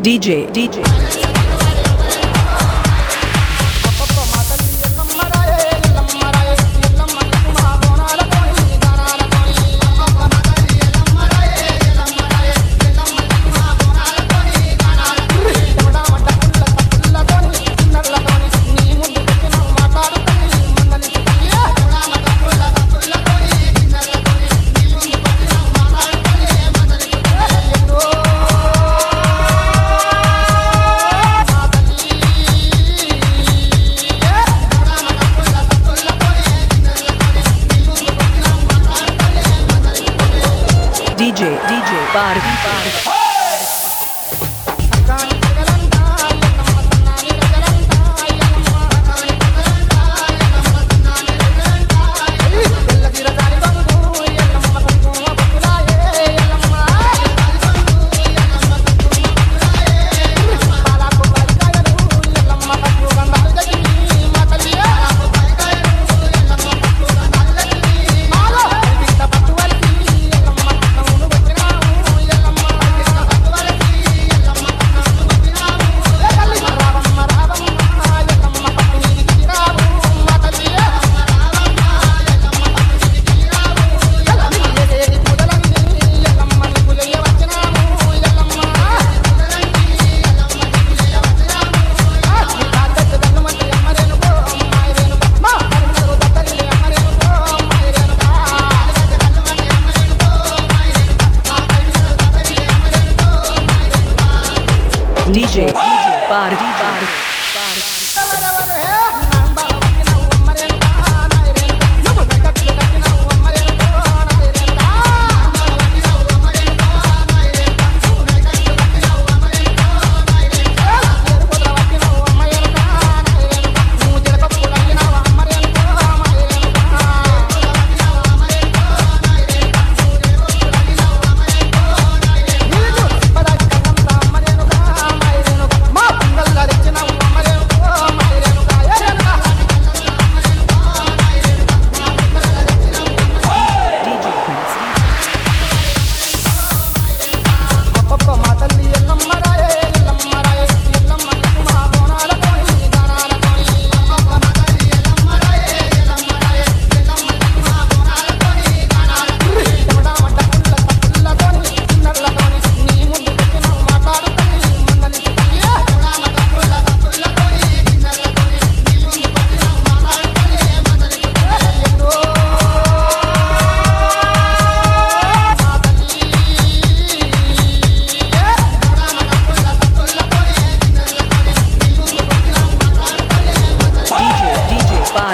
DJ, DJ. DJ, DJ, Barbie, Barbie. DJ, DJ, Barbie, Barbie. DJ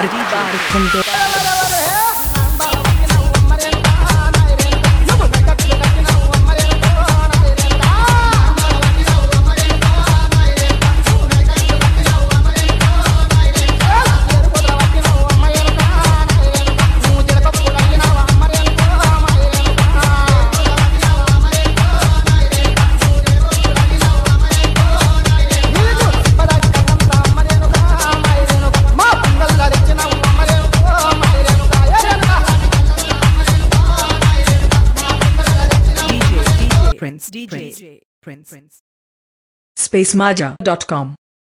DJ, DJ, DJ Prince, Prince. SpaceMaja.com